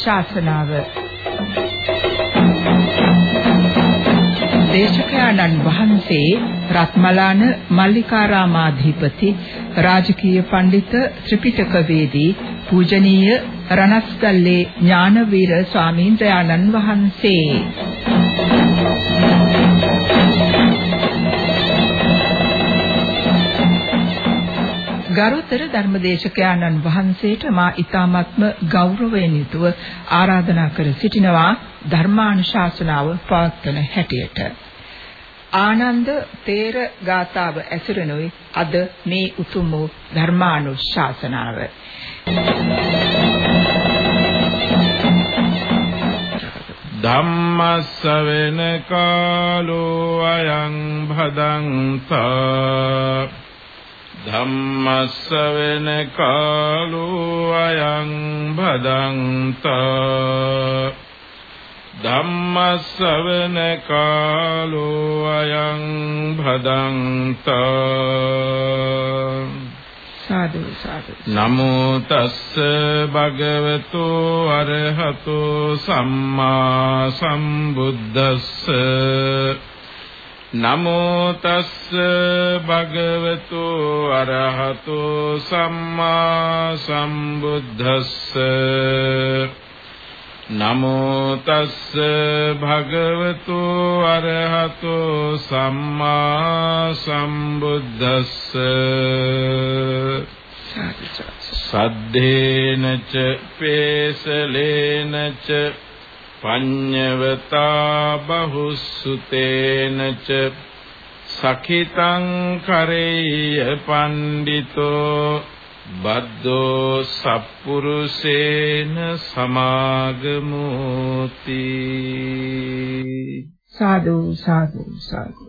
ධර්මානුශාසනාව දේශකයන්න් වහන්සේ රත්මලාන මල්ලිකාරාමාධිපති රාජකීය පඬිත ත්‍රිපිටකවේදී පූජනීය රණස්ගල්ලේ ඥානවීර ස්වාමීන් වහන්සේ. ගරුතර ධර්මදේශකයාණන් වහන්සේට මා ඊ타මත්ම ගෞරවයෙන් යුතුව ආරාධනා කර සිටිනවා ධර්මානුශාසනාව පවත්වන හැටියට. ආනන්ද තේර ගාතාව ඇසුරෙනුයි අද මේ උතුම් වූ ධර්මානුශාසනාව. ධම්මස්ස වෙන කාලෝ අයං භදංතා ධම්මස්ස වෙන කාලෝ අයං භදංතා ධම්මස්ස වෙන කාලෝ අයං භදංතා සාදු සාදු. නමෝ තස්ස භගවතු අරහතෝ සම්මා සම්බුද්දස්ස නමෝ තස්ස භගවතු අරහතෝ සම්මා සම්බුද්දස්ස. නමෝ තස්ස භගවතු අරහතෝ සම්මා සම්බුද්දස්ස. සද්දේන ච පේසලේන ච පඤ්ඤවතා බහුසුතේන ච සඛිතං කරේය පණ්ඩිතෝ බද්දෝ සප්පුරුසේන සමාගමෝති. සාදු සාදු සාදු.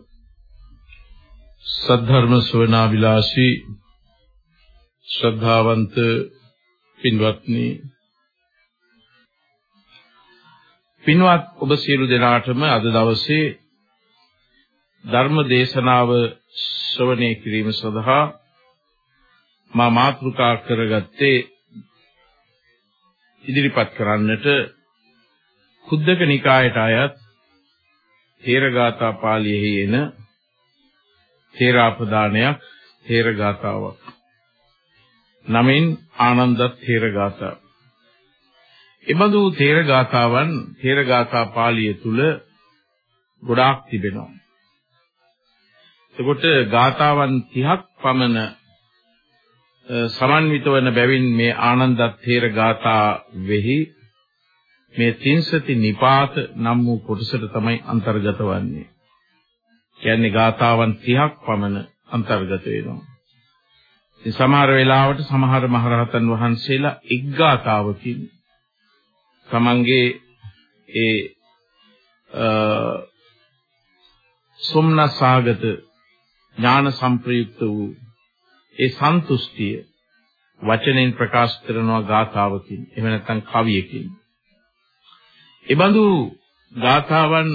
සද්ධර්ම ශ්‍රවණා විලාසී ශ්‍රද්ධාවන්ත පින්වත්නි පින්වත් ඔබ සියලු දෙනාටම අද දවසේ ධර්ම දේශනාව ශ්‍රවණය කිරීම සඳහා මා මාතෘකා කරගත්තේ ඉදිරිපත් කරන්නට කුද්දක නිකායට අයත් තේරගාථා පාළියෙහි එන තේරාපදානයක් තේරගාථාවක් නමින් ආනන්ද තේරගාථා එබඳු තේර ගාථාවන් තේර ගාථා පාළිය තුල ගොඩාක් තිබෙනවා. එතකොට ගාථාවන් 30ක් පමණ සමන්විත වන බැවින් මේ ආනන්ද තේර ගාථා වෙහි මේ තින්සති නිපාත නම් වූ කොටසට තමයි අන්තර්ගත වන්නේ. කියන්නේ ගාථාවන් 30ක් පමණ අන්තර්ගත වෙනවා. ඉතින් සමහර වෙලාවට සමහර මහරහතන් වහන්සේලා එක් ගාථාවකින් තමන්ගේ ඒ සොම්නසාගත ඥාන සංප්‍රයුක්ත වූ ඒ සන්තුෂ්ටිය වචනෙන් ප්‍රකාශ කරනවා ගාථාවකින් එහෙම නැත්නම් කවියකින්. ඒබඳු ගාථාවන්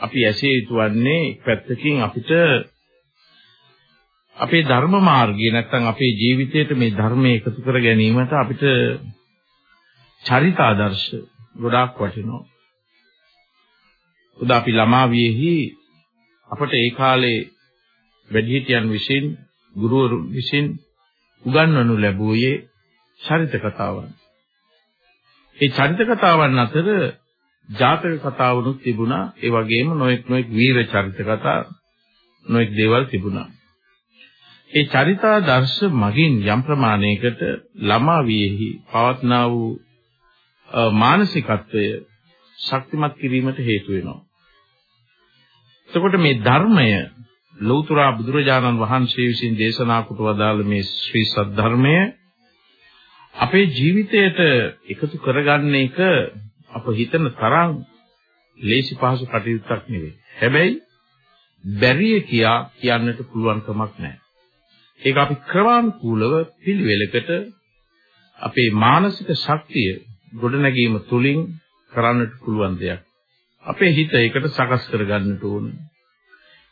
අපි ඇසේ යුතුවන්නේ පැත්තකින් අපිට අපේ ධර්ම මාර්ගය නැත්නම් අපේ ජීවිතයට මේ ධර්මය එකතු කර ගැනීමට අපිට චරිත ආදර්ශ ගොඩාක් වටිනවා. උදා අපි ළමා වියෙහි අපට ඒ කාලේ වැඩිහිටියන් විසින් ගුරුවරු විසින් උගන්වනු ලැබුවේ චරිත කතාවන්. ඒ චරිත කතාවන් අතර ජාතක කතාවනුත් තිබුණා. ඒ වගේම නොඑක් නොඑක් වීර චරිත කතා නොඑක් දේවල් තිබුණා. ඒ චරිතාදර්ශ මගින් යම් ප්‍රමාණයකට ළමා වියෙහි පවත්නා වූ මානසිකත්වය ශක්තිමත් කිරීමට හේතු වෙනවා. එතකොට මේ ධර්මය ලෞතර බුදුරජාණන් වහන්සේ විසින් දේශනා කොට වදාළ මේ ශ්‍රී සද්ධර්මය අපේ ජීවිතයට එකතු කරගන්න එක අප හිතන තරම් ලේසි පහසු කටයුත්තක් නෙවෙයි. හැබැයි බැරිය කියා කියන්නට පුළුවන් කමක් නැහැ. ඒක අපි ක්‍රමානුකූලව පිළිවෙලකට අපේ මානසික ශක්තිය ගොඩනැගීම තුලින් කරන්නට පුළුවන් දෙයක්. අපේ හිත ඒකට සකස් කරගන්නට ඕන.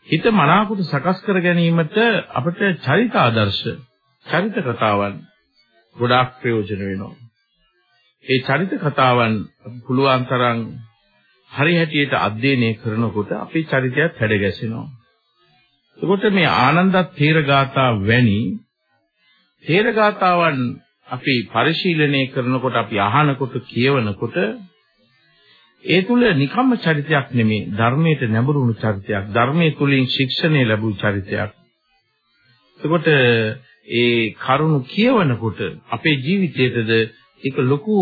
හිත මනාකොට සකස් කර ගැනීමට අපිට චරිත ආදර්ශ, චරිත කතාවන් ගොඩාක් ප්‍රයෝජන වෙනවා. ඒ චරිත කතාවන් පුළුවන් තරම් හරි හැටියට අධ්‍යයනය කරනකොට අපේ චරිතයත් හැඩ ගැසෙනවා. එතකොට මේ ආනන්දත් තේරගාථා වැනි තේරගාතාවන් අපි පරිශීලනය කරනකොට අපි අහනකොට කියවනකොට ඒ තුල නිකම්ම චරිතයක් නෙමෙයි. ධර්මයට නැඹුරුණු චරිතයක්. ධර්මයේ තුලින් ශික්ෂණය ලැබුණු චරිතයක්. එතකොට ඒ කරුණු කියවනකොට අපේ ජීවිතයේද ඒක ලොකු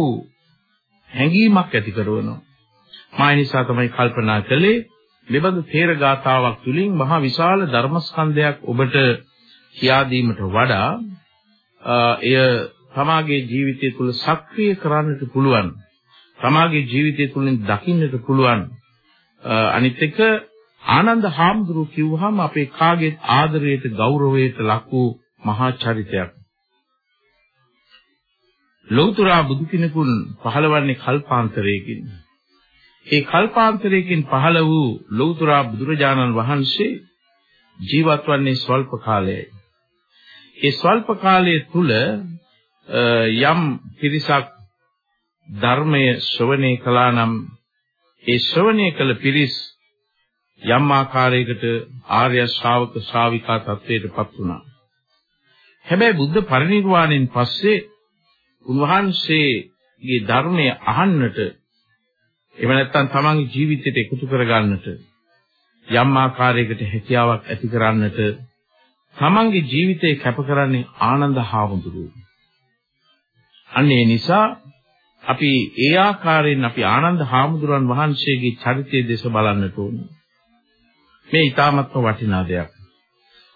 හැඟීමක් ඇති කරනවා මා නිසා තමයි කල්පනා කළේ මෙබඳු තේර ගාතාවක් තුලින් මහා විශාල ධර්මස්කන්ධයක් ඔබට කියා දීමට වඩා එය තමාගේ ජීවිතය තුළ සක්‍රිය කරන්නට පුළුවන්. තමාගේ ජීවිතය තුළින් දකින්නට පුළුවන්. අනිත් එක ආනන්ද හාමුදුරුව කිව්වහම අපේ කාගේ ආදරයට ගෞරවයට ලක් වූ මහා චරිතයක්. ලෞතර බුදු කෙනෙකුන් පහළවන්නේ කල්පාන්තරයකින්. ඒ කල්පාන්තරයකින් පහළ වූ ලෞතර බුදුරජාණන් වහන්සේ ජීවත් වන්නේ ස්වල්ප කාලයයි. ඒ ස්වල්ප කාලය තුල යම් පිරිසක් ධර්මය ශ්‍රවණය කළා නම් ඒ ශ්‍රවණය කළ පිරිස් යම් ආකාරයකට ආර්ය ශ්‍රාවක ශ්‍රාවිකා තත්වයටපත් වුණා. හැබැයි බුද්ධ පරිනිර්වාණයෙන් පස්සේ උන්වහන්සේගේ ධර්මය අහන්නට එහෙම නැත්නම් තමන්ගේ ජීවිතයට එකතු කරගන්නට යම් ආකාරයකට හැකියාවක් ඇති කරන්නට තමන්ගේ ජීවිතේ කැප කරන්නේ ආනන්ද හාමුදුරුවෝ. අන්න ඒ නිසා අපි ඒ ආකාරයෙන් අපි ආනන්ද හාමුදුරන් වහන්සේගේ චරිතය දෙස බලන්නට ඕනේ. මේ ඊ타මත්ම වටිනා දෙයක්.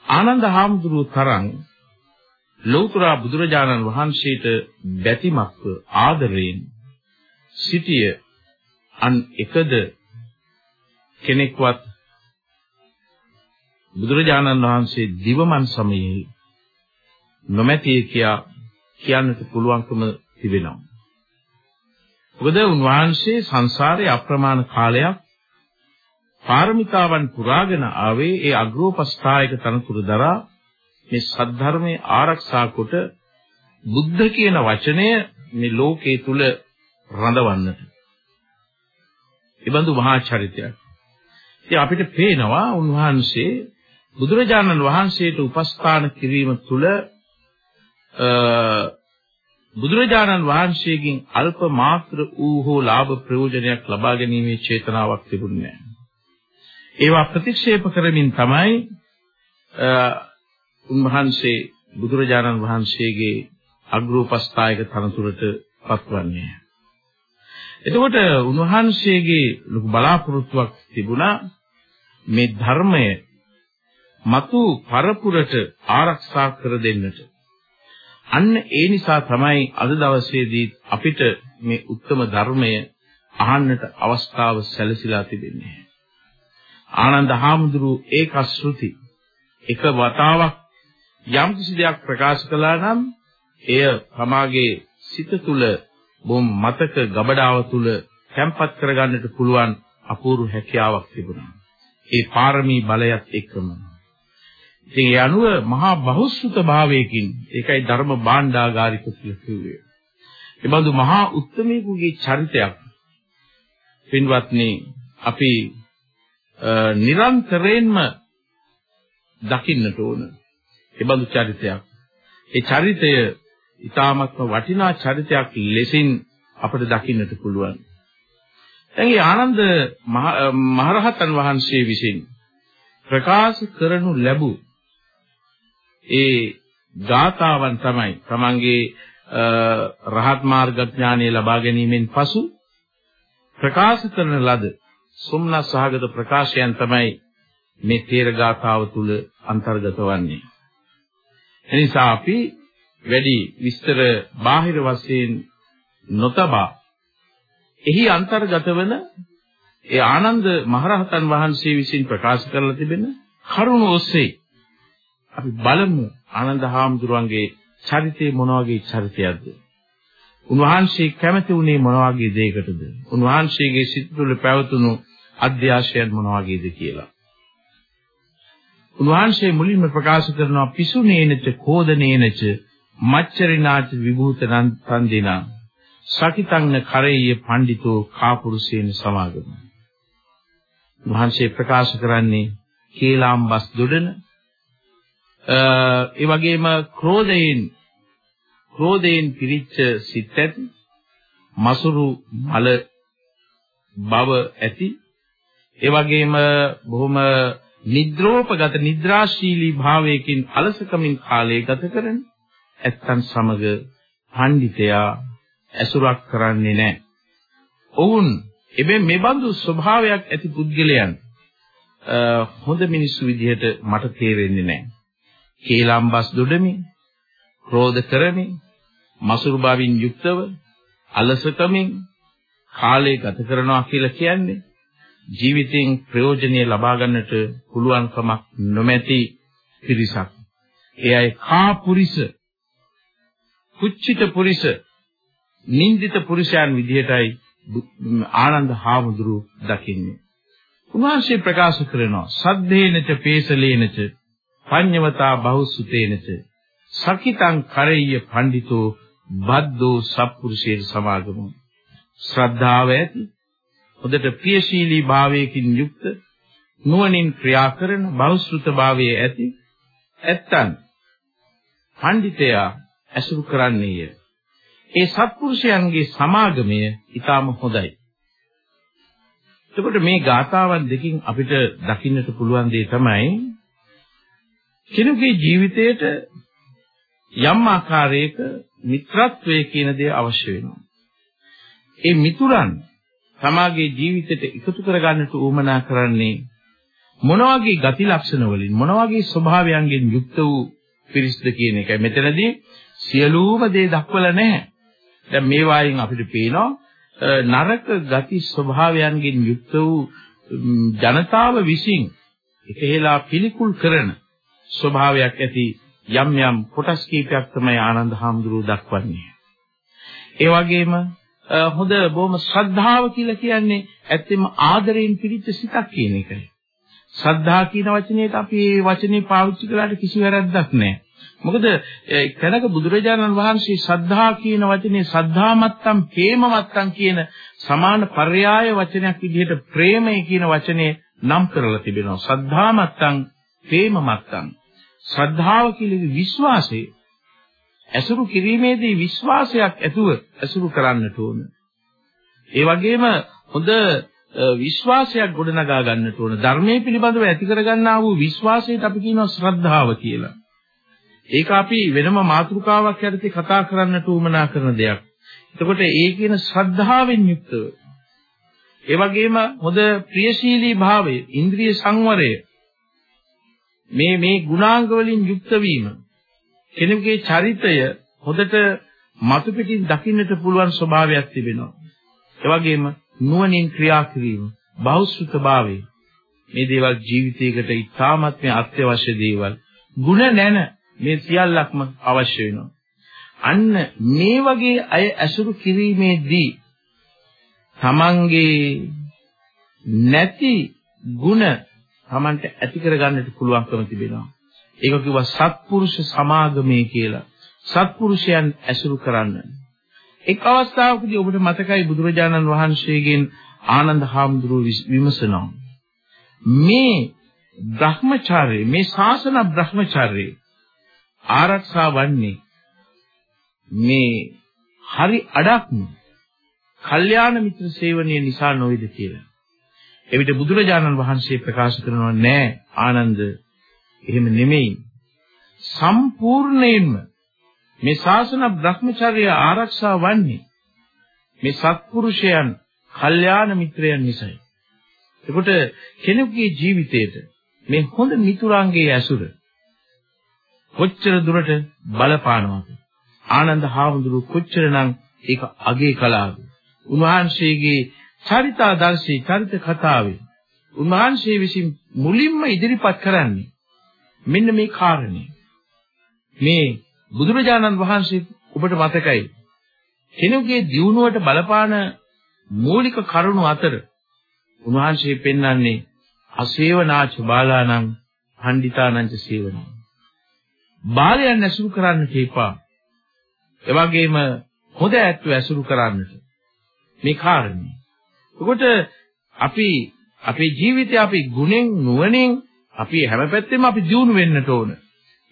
ආනන්ද හාමුදුරුවෝ තරම් ලෞතර බුදුරජාණන් වහන්සේට බැතිමත්ව ආදරයෙන් සිටිය අන් එකද කෙනෙක්වත් බුදුරජාණන් වහන්සේ දිවමන් සමයේ නොමැතිය කියා කියන්නට පුළුවන්කම තිබෙනවා. මොකද උන්වහන්සේ සංසාරේ අප්‍රමාණ කාලයක් පාරමිතාවන් පුරාගෙන ආවේ ඒ අග්‍රෝපස්ථායක තනතුරු දරා මේ සද්ධර්මයේ ආරක්ෂා කොට බුද්ධ කියන වචනය මේ ලෝකයේ තුල රඳවන්නට. ඊබඳු මහා චරිතයක්. ඉතින් අපිට පේනවා උන්වහන්සේ බුදුරජාණන් වහන්සේට උපස්ථාන කිරීම තුළ බුදුරජාණන් වහන්සේගෙන් අල්ප මාත්‍ර වූ හෝ ලාභ ප්‍රයෝජනයක් ලබා ගැනීමේ චේතනාවක් තිබුණේ නැහැ. ඒවා ප්‍රතික්ෂේප කරමින් තමයි උන්වහන්සේ බුදුරජාණන් වහන්සේගේ අග්‍රෝපස්ථායක තනතුරට පත්වන්නේ. එතකොට උන්වහන්සේගේ ලොකු බලාපොරොත්තුවක් තිබුණා මේ ධර්මය మතු පරපුරට ආරක්ෂා කර දෙන්නට. අන්න ඒ නිසා තමයි අද දවසේදී අපිට මේ උත්තම ධර්මය අහන්නට අවස්ථාව සැලසීලා තිබෙන්නේ. ආනන්ද හාමුදුරුව ඒක ශ්‍රුති එක වතාවක් යම් කිසි දෙයක් ප්‍රකාශ කළා නම් එය තමාගේ සිත තුළ බොම් මතක ගබඩාව තුළ තැම්පත් කරගන්නට පුළුවන් අපූර්ව හැකියාවක් තිබුණා. ඒ පාරමී බලයත් එක්කම ඉතින් ඒ අනුව මහා බහුශ්‍රත භාවයකින් ඒකයි ධර්ම භාණ්ඩාගාරික කියලා කිව්වේ. ඒ බඳු මහා උත්තමයෙකුගේ චරිතයක් පින්වත්නි අපි නිරන්තරයෙන්ම දකින්නට ඕන. ඒ බඳු චරිතයක්. ඒ චරිතය ඊ타මත්ම වටිනා චරිතයක් ලෙසින් අපිට දකින්නට පුළුවන්. දැන් මේ ආනන්ද මහරහතන් වහන්සේ විසින් ප්‍රකාශ කරනු ලැබූ ඒ ගාතාවන් තමයි තමන්ගේ රහත් මාර්ග ඥානය ලබා ගැනීමෙන් පසු ප්‍රකාශ කරන ලද සොම්නස් සහගත ප්‍රකාශයන් තමයි මේ තේර ගාතාව තුල අන්තර්ගත වන්නේ. එනිසා අපි වැඩි විස්තර බාහිර වශයෙන් නොතබා එහි අන්තර්ගත වන ඒ ආනන්ද මහරහතන් වහන්සේ විසින් ප්‍රකාශ කරලා තිබෙන කරුණ ඔස්සේ අපි බලමු ආනන්ද හාමුදුරුවන්ගේ චරිතය මොන වගේ චරිතයක්ද? උන්වහන්සේ කැමති වුණේ මොන වගේ දෙයකටද? උන්වහන්සේගේ සිත තුළ පැවතුණු අධ්‍යාශයන් මොන වගේද කියලා. උන්වහන්සේ මුලින්ම ප්‍රකාශ කරනවා පිසුනේනච කෝදනේනච මච්චරිනාච විභූතනං තන්දිනා සකිතංන කරෙය්‍ය පඬිතෝ කාපුරුසේන සමාගම. මහන්සිය ප්‍රකාශ කරන්නේ කේලාම්බස් දොඩන ඒ වගේම ක්‍රෝධයෙන් ක්‍රෝධයෙන් පිරිච්ච සිත් ඇති මසුරු මල බව ඇති ඒ වගේම බොහොම නිද්‍රෝපගත නිද්‍රාශීලී භාවයකින් අලසකමින් කාලය ගත කරන ඇත්තන් සමග පඬිතයා ඇසුරක් කරන්නේ නැහැ. ඔවුන් එබැ මෙබඳු ස්වභාවයක් ඇති පුද්ගලයන් හොඳ මිනිස්සු විදිහට මට තේරෙන්නේ නැහැ. කේලම්බස් දොඩමින්, ක්‍රෝධ කරමින්, මසුරු බවින් යුක්තව, අලසකමින් කාලය ගත කරනවා කියලා කියන්නේ ජීවිතයෙන් ප්‍රයෝජනෙ ලබා ගන්නට පුළුවන් කමක් නොමැති පිරිසක්. ඒ අය කාපුරිස, කුච්චිත පුරිස, නින්දිත පුරුෂයන් විදිහටයි ආනන්ද හාමුදුරුව දකින්නේ. උන්වහන්සේ ප්‍රකාශ කරනවා සද්දේනච පේසලේනච පඤ්ඤවතා බහුසුතේනච සකිතං කරෙය්‍ය පඬිතෝ බද්දෝ සත්පුරුෂයේ සමාගමෝ. ශ්‍රද්ධාව ඇති හොඳට ප්‍රියශීලී භාවයකින් යුක්ත නුවණින් ක්‍රියා කරන බහුශෘත භාවයේ ඇති ඇත්තන් පඬිතයා ඇසුරු කරන්නේය. ඒ සත්පුරුෂයන්ගේ සමාගමය ඊටාම හොඳයි. එතකොට මේ ගාථාවන් දෙකින් අපිට දකින්නට පුළුවන් දේ තමයි කෙනෙකුගේ ජීවිතයට යම් ආකාරයක මිත්‍රත්වය කියන දේ අවශ්‍ය වෙනවා. ඒ මිතුරන් තමාගේ ජීවිතයට එකතු කරගන්නට උවමනා කරන්නේ මොන වගේ ගති ලක්ෂණ වලින් මොන වගේ ස්වභාවයන්ගෙන් යුක්ත වූ පිරිස්ද කියන එකයි මෙතනදී සියලුම දේ දක්වලා නැහැ. දැන් මේ වයින් අපිට පේනවා නරක ගති ස්වභාවයන්ගෙන් යුක්ත වූ ජනතාව විසින් එකහෙලා පිළිකුල් කරන ස්වභාවයක් ඇති යම් යම් කොටස් කීපයක් තමයි ආනන්ද හාමුදුරුව දක්වන්නේ. ඒ වගේම හොඳ බොහොම ශ්‍රද්ධාව කියලා කියන්නේ ඇත්තෙම ආදරයෙන් පිළිච්ච සිතක් කියන එක. ශ්‍රද්ධා කියන වචනේට අපි මේ වචනේ පාවිච්චි කළාට කිසි වැරද්දක් නැහැ. මොකද කනක බුදුරජාණන් වහන්සේ ශ්‍රද්ධා කියන වචනේ ශ්‍රද්ධාමත්තම් ප්‍රේමමත්තම් කියන සමාන පర్యాయ වචනයක් විදිහට ප්‍රේමය කියන වචනේ නම් කරලා තිබෙනවා. ශ්‍රද්ධාමත්තම් ප්‍රේමමත්තම්. ශ්‍රද්ධාව කියන්නේ විශ්වාසය. ඇසුරු කිරීමේදී විශ්වාසයක් ඇතුව ඇසුරු කරන්නට ඕන. ඒ වගේම හොඳ විශ්වාසයක් ගොඩනගා ගන්නට ඕන. ධර්මයේ පිළිබඳව ඇති කරගන්නා වූ විශ්වාසයට අපි කියනවා ශ්‍රද්ධාව කියලා. ඒක අපි වෙනම මාතෘකාවක් යටතේ කතා කරන්නට උවමනා කරන දෙයක්. එතකොට ඒ කියන ශ්‍රද්ධාවෙන් යුක්තව ඒ වගේම හොඳ ප්‍රියශීලී භාවය, ඉන්ද්‍රිය සංවරය මේ මේ ගුණාංග වලින් යුක්ත වීම කෙනෙකුගේ චරිතය හොඳට මතු පිටින් දකින්නට පුළුවන් ස්වභාවයක් තිබෙනවා. ඒ වගේම නුවණින් ක්‍රියා කිරීම, බෞද්ධභාවය මේ දේවල් ජීවිතයකට ඉතාමත්ම අත්‍යවශ්‍ය දේවල්. ಗುಣ නැන මේ සියල්ලක්ම අවශ්‍ය වෙනවා. අන්න මේ වගේ අය ඇසුරු කිරීමේදී තමන්ගේ නැති ಗುಣ තමන්ට ඇති කරගන්නට පුළුවන්කම තිබෙනවා. ඒක කිව්වා සත්පුරුෂ සමාගමේ කියලා. සත්පුරුෂයන් ඇසුරු කරන්න. එක් අවස්ථාවකදී ඔබට මතකයි බුදුරජාණන් වහන්සේගෙන් ආනන්ද හාමුදුරුව විමසනවා. මේ බ්‍රහ්මචාර්ය මේ ශාසන බ්‍රහ්මචාර්ය ආරක්ෂා වන්නේ මේ හරි අඩක්ම කල්යාණ මිත්‍ර සේවනයේ නිසා නොවේද කියලා. එවිට බුදුරජාණන් වහන්සේ ප්‍රකාශ කරනවා නෑ ආනන්ද එහෙම නෙමෙයි. සම්පූර්ණයෙන්ම මේ ශාසන භ්‍රමචර්ය ආරක්ෂා වන්නේ මේ සත්පුරුෂයන්, කල්යාණ මිත්‍රයන් නිසායි. එතකොට කෙනෙකුගේ ජීවිතේට මේ හොඳ මිතුරන්ගේ ඇසුර කොච්චර දුරට බලපානවද? ආනන්ද හාමුදුරුව කොච්චරනම් ඒක අගේ කලාද? උන්වහන්සේගේ චරිතාදර්ශී චරිත කතාවේ උන්වහන්සේ විසින් මුලින්ම ඉදිරිපත් කරන්නේ මෙන්න මේ කාරණේ. මේ බුදුරජාණන් වහන්සේ ඔබට මතකයි කෙනෙකුගේ දියුණුවට බලපාන මූලික කරුණු අතර උන්වහන්සේ පෙන්වන්නේ අසේවනාච බාලාණං පණ්ඩිතානංච සේවනං. බාලයන් ඇසුරු කරන්නට එපා. එවැගේම හොඳ ඇත්තු ඇසුරු කරන්නට මේ කාරණේ. එතකොට අපි අපේ ජීවිතය අපි ගුණෙන් නුවණෙන් අපි හැම පැත්තෙම අපි දියුණු වෙන්නට ඕන.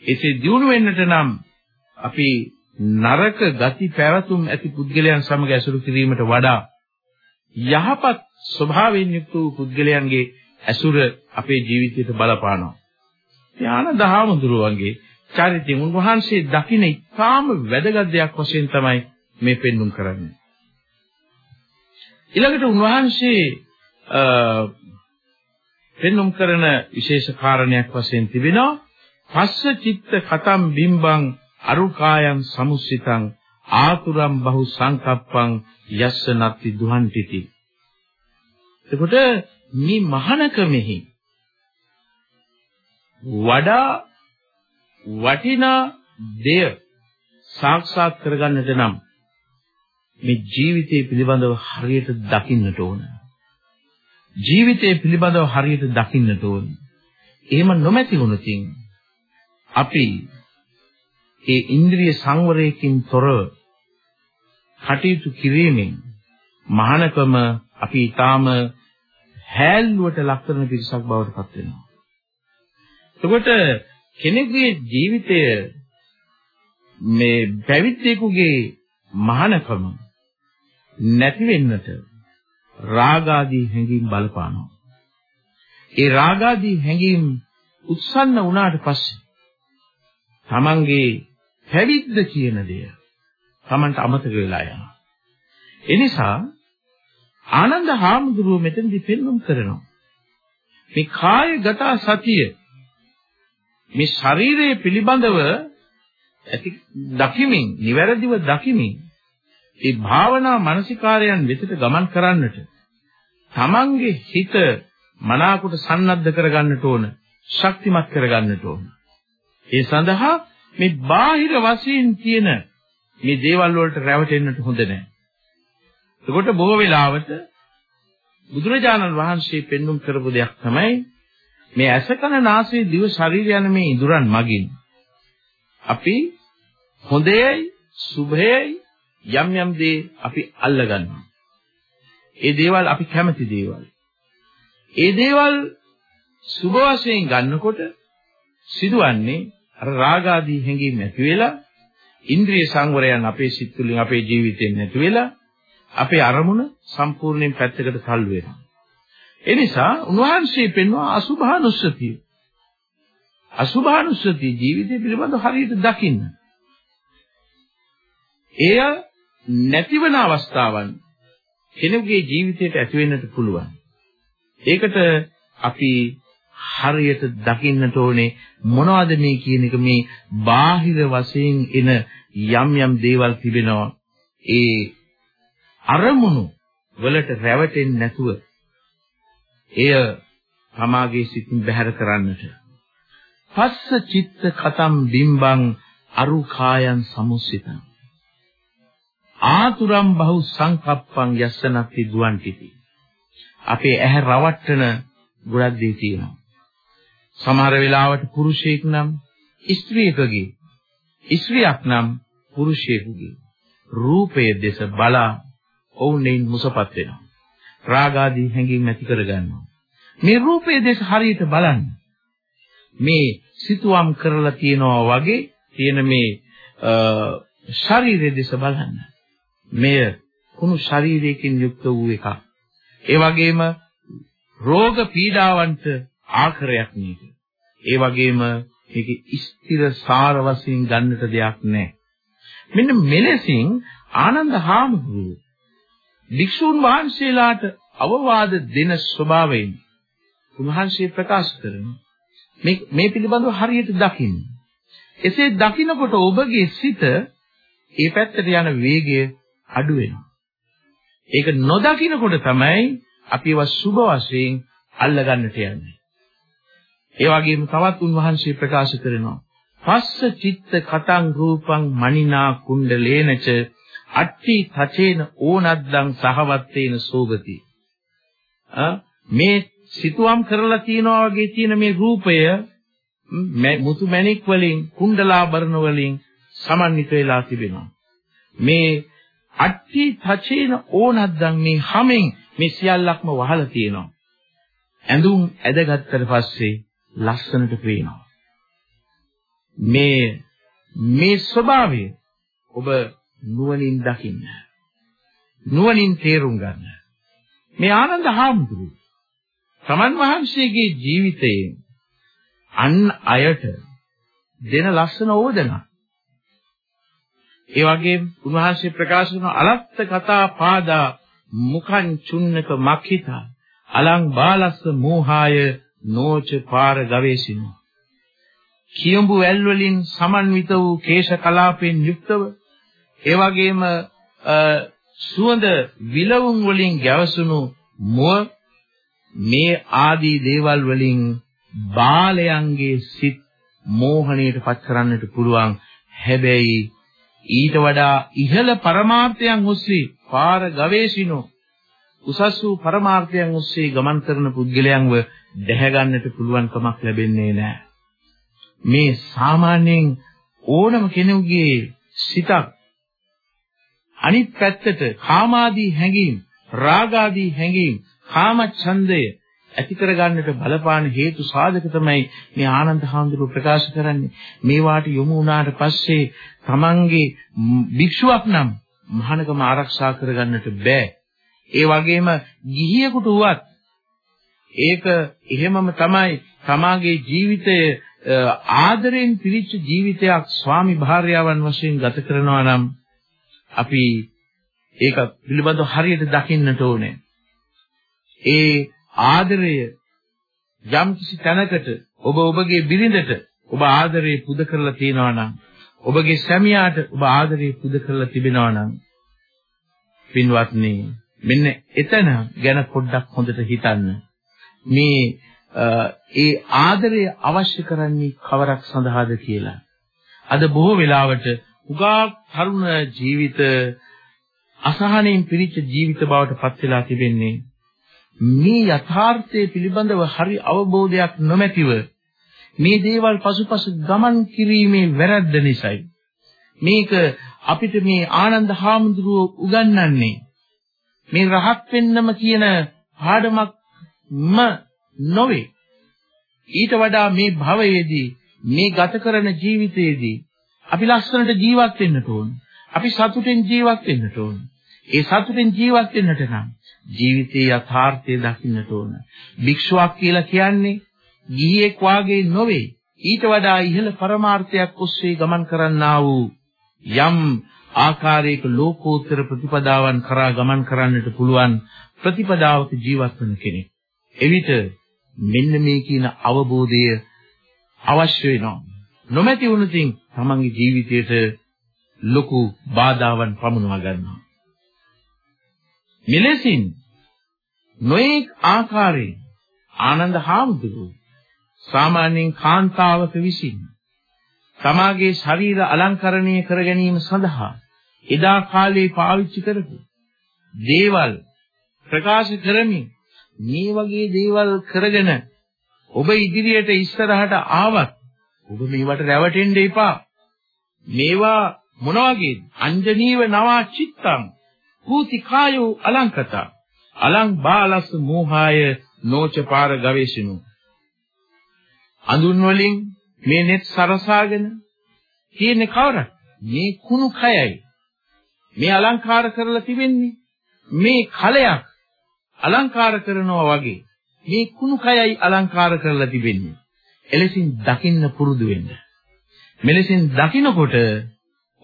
එසේ දියුණු වෙන්නට නම් අපි නරක ගති පැවතුම් ඇති පුද්ගලයන් සමග ඇසුරු කිරීමට වඩා යහපත් ස්වභාවයෙන් යුක්ත වූ පුද්ගලයන්ගේ ඇසුර අපේ ජීවිතයට බලපානවා. ඥාන දහමුදුරුවන්ගේ චරිතයෙන් උන්වහන්සේ දකින ඉතාම වැදගත් දෙයක් වශයෙන් තමයි මේ පෙන්눔 කරන්නේ. ඊළඟට උන්වහන්සේ පෙන්눔 කරන විශේෂ කාරණයක් වශයෙන් තිබෙනවා. පස්ස චිත්ත කතම් බිම්බං අරුකායන් සමුසිතං ආතුරම් බහු සංකප්පං යස්ස නත්ති දුහන්ටිති එතකොට මේ මහානකමෙහි වඩා වටිනා දෙය සාක්ෂාත් කරගන්නට නම් මේ ජීවිතය පිළිබඳව හරියට දකින්නට ඕන. ජීවිතය පිළිබඳව හරියට දකින්නට ඕන. එහෙම නොමැති වුණොතින් අපි ඒ ඉන්ද්‍රිය සංවරයකින් තොරව කටයුතු කිරීමෙන් මහානකම අපි ඊටාම හැල්ලුවට ලක් කරන පිරිසක් බවට පත් වෙනවා. එතකොට කෙනෙකුගේ ජීවිතය මේ පැවිද්දෙකුගේ මහානකම නැති වෙන්නට රාගාදී හැඟීම් බලපානවා. ඒ රාගාදී හැඟීම් උත්සන්න වුණාට පස්සේ තමන්ගේ පැවිද්ද කියන දෙය තමන්ට අමතක වෙලා යනවා. එනිසා ආනන්ද හාමුදුරුව මෙතනදී පෙන්වුම් කරනවා. මේ කායගත සතිය මේ ශරීරයේ පිළිබඳව ඇති දකිමින්, නිවැරදිව දකිමින් ඒ භාවනා මානසිකාරයන් වෙතට ගමන් කරන්නට තමන්ගේ හිත මනාකොට සන්නද්ධ කරගන්නට ඕන, ශක්තිමත් කරගන්නට ඕන. ඒ සඳහා මේ බාහිර වශයෙන් තියෙන මේ දේවල් වලට රැවටෙන්නට හොඳ නැහැ. එතකොට බොහෝ වෙලාවට බුදුරජාණන් වහන්සේ පෙන්눔 කරපු දෙයක් තමයි මේ ඇස කන නාසය දිව ශරීරය යන මේ ඉඳුරන් මගින් අපි හොඳේයි සුභේයි යම් යම් දේ අපි අල්ල ගන්නවා. ඒ දේවල් අපි කැමති දේවල්. ඒ දේවල් සුභ වශයෙන් ගන්නකොට සිදුවන්නේ අර රාග ආදී හැඟීම් නැති වෙලා ඉන්ද්‍රිය සංවරයන් අපේ සිත් තුළින් අපේ ජීවිතෙන් නැති වෙලා අපේ අරමුණ සම්පූර්ණයෙන් පැත්තකට තල්ලු වෙනවා. ඒ නිසා උන්වහන්සේ පෙන්වන අසුභානුස්සතිය. අසුභානුස්සතිය ජීවිතය පිළිබඳව හරියට දකින්න. එය නැතිවන අවස්ථාවන් කෙනෙකුගේ ජීවිතයට ඇති වෙන්නට පුළුවන්. ඒකට අපි හරියට දකින්නට ඕනේ මොනවද මේ කියන එක මේ බාහිර වශයෙන් එන යම් යම් දේවල් තිබෙනවා. ඒ අරමුණු වලට රැවටෙන්නේ නැතුව එය තමාගේ සිතින් බැහැර කරන්නට පස්ස චිත්ත කතම් බිම්බං අරුකායන් සමුසිතං ආතුරම් බහු සංකප්පං යස්සනත්ති දුවන්ටිති අපේ ඇහැ රවට්ටන ගොඩක් දේ තියෙනවා සමහර වෙලාවට පුරුෂයෙක් නම් ස්ත්‍රියකගේ ස්ත්‍රියක් නම් පුරුෂයෙකුගේ රූපයේ දෙස බලා ඔවුන්ෙන් මුසපත් වෙනවා. රාග ආදී හැඟීම් ඇති කරගන්නවා. මේ රූපයේ දෙස හරියට බලන්න. මේ සිතුවම් කරලා තියනවා වගේ තියෙන මේ ශරීරයේ දෙස බලන්න. මෙය කුණු ශරීරයකින් යුක්ත වූ එකක්. ඒ වගේම රෝග පීඩාවන්ට ආකරයක් නේද. ඒ වගේම මේක ස්ථිර සාර වශයෙන් ගන්නට දෙයක් නැහැ. මෙන්න මෙලෙසින් ආනන්ද හාමුදුරුවෝ භික්ෂුන් වහන්සේලාට අවවාද දෙන ස්වභාවයෙන් උන්වහන්සේ ප්‍රකාශ කරනවා මේ මේ පිළිබඳව හරියට දකින්න. එසේ දකිනකොට ඔබගේ සිත ඒ පැත්තට යන වේගය අඩු වෙනවා. ඒක නොදකිනකොට තමයි අපි ඒවා සුබ වශයෙන් අල්ලගන්නට යන්නේ. ඒ වගේම තවත් උන්වහන්සේ ප්‍රකාශ කරනවා පස්ස චිත්ත කතං රූපං මනිනා කුණ්ඩලේනච අට්ටි තචේන ඕනද්දං සහවත්තේන සෝගති මේ සිතුවම් කරලා තියනවා වගේ තියෙන මේ රූපය මුතු මැණික් වලින් කුණ්ඩලාභරණ වලින් සමන්විත වෙලා තිබෙනවා මේ අට්ටි තචේන ඕනද්දන් මේ හැමෙන් මේ සියල්ලක්ම වහලා තියෙනවා. ඇඳුම් ඇදගත්තට පස්සේ ලස්සනට පේනවා. මේ මේ ස්වභාවය ඔබ නුවණින් දකින්න. නුවණින් තේරුම් ගන්න. මේ ආනන්ද හාමුදුරුවෝ සමන් වහන්සේගේ ජීවිතයෙන් අන් අයට දෙන ලස්සන ඕදනා. ඒ වගේම උන්වහන්සේ ප්‍රකාශ කරන අලත්ත කතා පාදා මුඛං චුන්නක මක්ඛිතා අලං බාලස්ස මෝහාය නෝච පාර ගවේසිනෝ කියඹු වැල් වලින් සමන්විත වූ කේශ කලාපෙන් යුක්තව ඒ වගේම සුවඳ විලවුන් වලින් ගැවසුණු මුව මේ ආදී දේවල් වලින් බාලයන්ගේ සිත් මෝහණයට පත් කරන්නට පුළුවන්. හැබැයි ඊට වඩා ඉහළ පරමාර්ථයන් ඔස්සේ පාර ගවේෂිනෝ උසස් වූ පරමාර්ථයන් ඔස්සේ ගමන් කරන පුද්ගලයන්ව දැහැ ගන්නට පුළුවන් කමක් ලැබෙන්නේ නැහැ. මේ සාමාන්‍යයෙන් ඕනම කෙනෙකුගේ සිතක් අනිත් පැත්තට කාමාදී හැඟීම්, රාගාදී හැඟීම්, කාමච්ඡන්දය ඇති කරගන්නට බලපාන හේතු සාධක තමයි මේ ආනන්ද හාමුදුරුව ප්‍රකාශ කරන්නේ. මේවාට යොමු වුණාට පස්සේ තමන්ගේ භික්ෂුවක් නම් මහානකම ආරක්ෂා කරගන්නට බෑ. ඒ වගේම ගිහියෙකුට වුවත් ඒක එහෙමම තමයි තමාගේ ජීවිතය ආදරෙන් පිරිච්ච ජීවිතයක් ස්වාමි භාර්යාවන් වශයෙන් ගත කරනවා නම් අපි ඒක පිළිබඳව හරියට දකින්නට ඕනේ. ඒ ආදරය යම් කිසි තැනකට ඔබ ඔබගේ බිරිඳට ඔබ ආදරේ පුද කරලා තියෙනවා නම් ඔබගේ සැමියාට ඔබ ආදරේ පුද කරලා තිබෙනවා නම් පින්වත්නි මෙන්න එතන ගැන පොඩ්ඩක් හොඳට හිතන්න. මේ ඒ ආදරය අවශ්‍ය කරන්නේ කවරක් සඳහාද කියලා. අද බොහෝ වෙලාවට උගා තරුණ ජීවිත අසහනෙන් පිරිච්ච ජීවිත බවට පත් වෙලා තිබෙන්නේ මේ යථාර්ථයේ පිළිබඳව හරි අවබෝධයක් නොමැතිව මේ දේවල් පසුපස ගමන් කිරීමේ වැරද්ද නිසායි මේක අපිට මේ ආනන්ද හාමුදුරුව උගන්වන්නේ මේ රහත් වෙන්නම කියන පාඩමක්ම නොවේ ඊට වඩා මේ භවයේදී මේ ගත කරන ජීවිතයේදී අපි ලස්සනට ජීවත් වෙන්න ඕන. අපි සතුටින් ජීවත් වෙන්න ඕන. ඒ සතුටින් ජීවත් වෙන්නට නම් ජීවිතයේ යථාර්ථය දකින්නට ඕන. භික්ෂුවක් කියලා කියන්නේ ගිහියෙක් වාගේ නොවේ. ඊට වඩා ඉහළ පරමාර්ථයක් ඔස්සේ ගමන් කරන්නා වූ යම් ආකාරයක ලෝකෝත්තර ප්‍රතිපදාවන් කරා ගමන් කරන්නට පුළුවන් ප්‍රතිපදාවක ජීවත් වන කෙනෙක්. එවිට මෙන්න මේ කියන අවබෝධය අවශ්‍ය වෙනවා. නොමැති වුණොතින් තමන්ගේ ජීවිතයට ලොකු බාධාවන් පමුණවා ගන්නවා. මෙලෙසින් නොඑක් ආකාරයෙන් ආනන්ද හාමුදුරුවෝ සාමාන්‍යයෙන් කාන්තාවක විසින් තමාගේ ශරීර අලංකරණය කර ගැනීම සඳහා එදා කාලේ පාවිච්චි කරපු දේවල් ප්‍රකාශ කරමින් මේ වගේ දේවල් කරගෙන ඔබ ඉදිරියට ඉස්සරහට ආවත් ඔබ මේවට රැවටෙන්න එපා. මේවා මොන වගේද? අංජනීව නවා චිත්තං භූති කායෝ අලංකත. අලං බාලස් මෝහාය නෝච පාර ගවේෂිනු. අඳුන් වලින් මේ net සරසාගෙන තියෙන්නේ කවරක්? මේ කුණු කයයි. මේ අලංකාර කරලා තිබෙන්නේ මේ කලයක් අලංකාර කරනවා වගේ. මේ කුණු කයයි අලංකාර කරලා තිබෙන්නේ. එලෙසින් දකින්න පුරුදු වෙන්න. මෙලෙසින් දකිනකොට